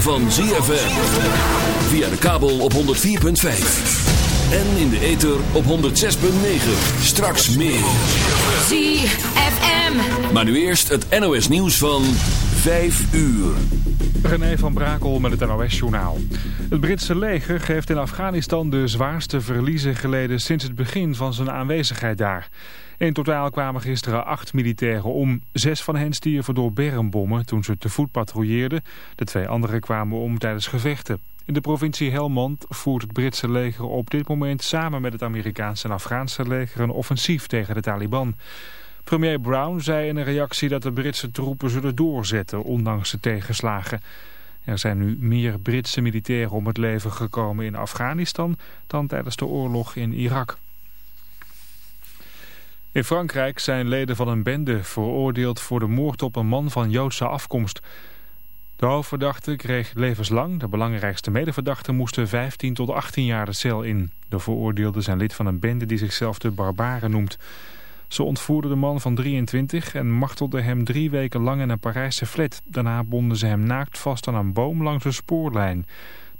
van ZFM. Via de kabel op 104.5. En in de ether op 106.9. Straks meer. ZFM. Maar nu eerst het NOS nieuws van 5 uur. René van Brakel met het NOS-journaal. Het Britse leger heeft in Afghanistan de zwaarste verliezen geleden sinds het begin van zijn aanwezigheid daar. In totaal kwamen gisteren acht militairen om. Zes van hen stierven door bermbommen toen ze te voet patrouilleerden. De twee anderen kwamen om tijdens gevechten. In de provincie Helmand voert het Britse leger op dit moment samen met het Amerikaanse en Afghaanse leger een offensief tegen de Taliban. Premier Brown zei in een reactie dat de Britse troepen zullen doorzetten, ondanks de tegenslagen. Er zijn nu meer Britse militairen om het leven gekomen in Afghanistan dan tijdens de oorlog in Irak. In Frankrijk zijn leden van een bende veroordeeld voor de moord op een man van Joodse afkomst. De hoofdverdachte kreeg levenslang. De belangrijkste medeverdachten moesten 15 tot 18 jaar de cel in. De veroordeelden zijn lid van een bende die zichzelf de Barbaren noemt. Ze ontvoerden de man van 23 en martelden hem drie weken lang in een Parijse flat. Daarna bonden ze hem naakt vast aan een boom langs een spoorlijn.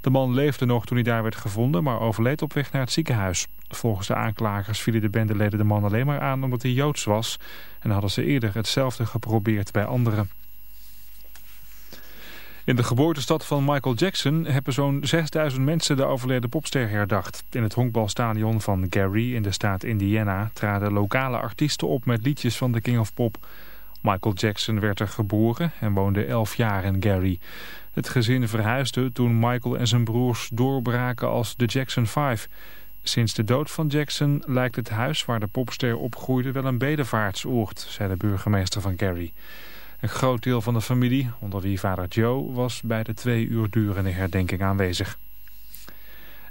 De man leefde nog toen hij daar werd gevonden, maar overleed op weg naar het ziekenhuis. Volgens de aanklagers vielen de bendeleden de man alleen maar aan omdat hij Joods was. En hadden ze eerder hetzelfde geprobeerd bij anderen. In de geboortestad van Michael Jackson hebben zo'n 6000 mensen de overleden popster herdacht. In het honkbalstadion van Gary in de staat Indiana traden lokale artiesten op met liedjes van de King of Pop. Michael Jackson werd er geboren en woonde 11 jaar in Gary. Het gezin verhuisde toen Michael en zijn broers doorbraken als de Jackson 5. Sinds de dood van Jackson lijkt het huis waar de popster opgroeide wel een bedevaartsoord, zei de burgemeester van Gary. Een groot deel van de familie, onder wie vader Joe, was bij de twee uur durende herdenking aanwezig.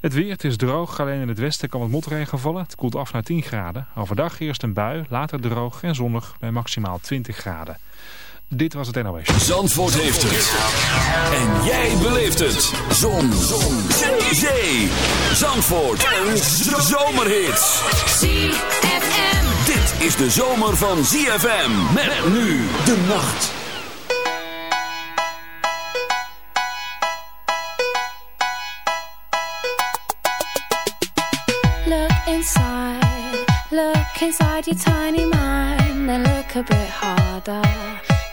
Het weer, het is droog, alleen in het westen kan wat motregen vallen. Het koelt af naar 10 graden. Overdag eerst een bui, later droog en zonnig bij maximaal 20 graden. Dit was het NOS. Zandvoort heeft het. En jij beleeft het. Zon. Zon. Zee. Zandvoort. Een zomerhit. ZFM. Dit is de zomer van ZFM. Met nu de nacht. Look inside. Look inside your tiny mind. And look a bit harder.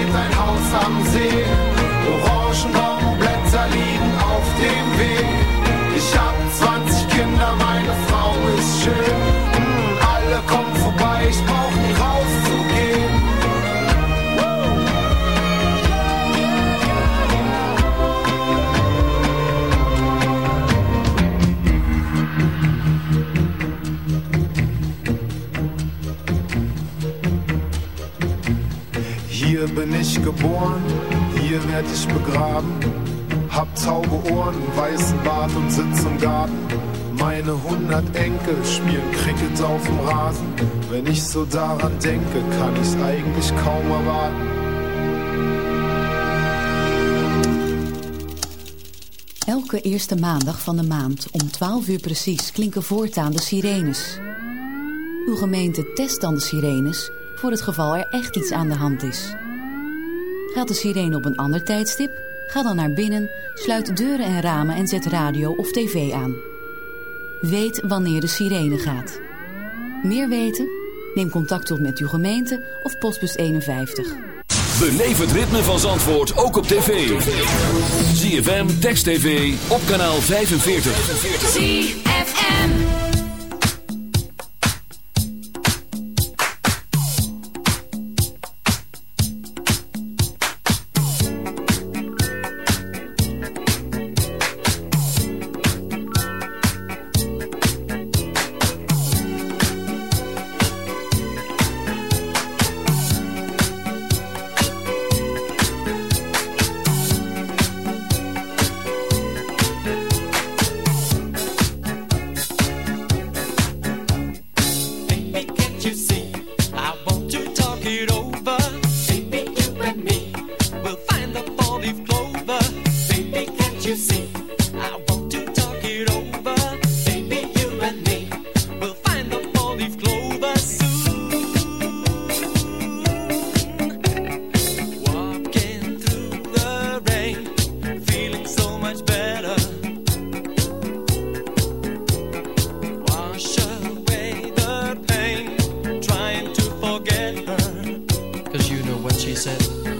steht ein Haus am See. Hier bin ich geboren, hier werd ich begraben. Hab taube Ohren, weißen Bart und sitz im Garten. Meine hundert Enkel spielen Cricket auf dem Rasen. Wenn ich so daran denke, kann ich's eigentlich kaum erwarten. Elke eerste maandag van de maand om 12 uur precies klinken voortaan de sirenes. Uw gemeente test dan de sirenes voor het geval er echt iets aan de hand is. Gaat de sirene op een ander tijdstip? Ga dan naar binnen, sluit deuren en ramen en zet radio of tv aan. Weet wanneer de sirene gaat. Meer weten? Neem contact op met uw gemeente of postbus 51. Beleef het ritme van Zandvoort ook op tv. ZFM, Text TV, op kanaal 45. her. Cause you know what she said.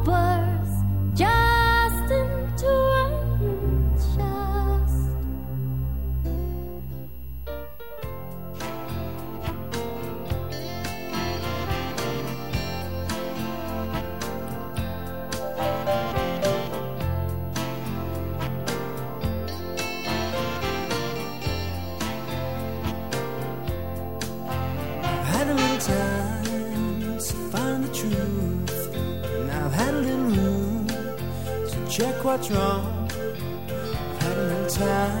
what you want. I've had a little time.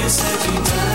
you said you'd died.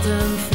autumn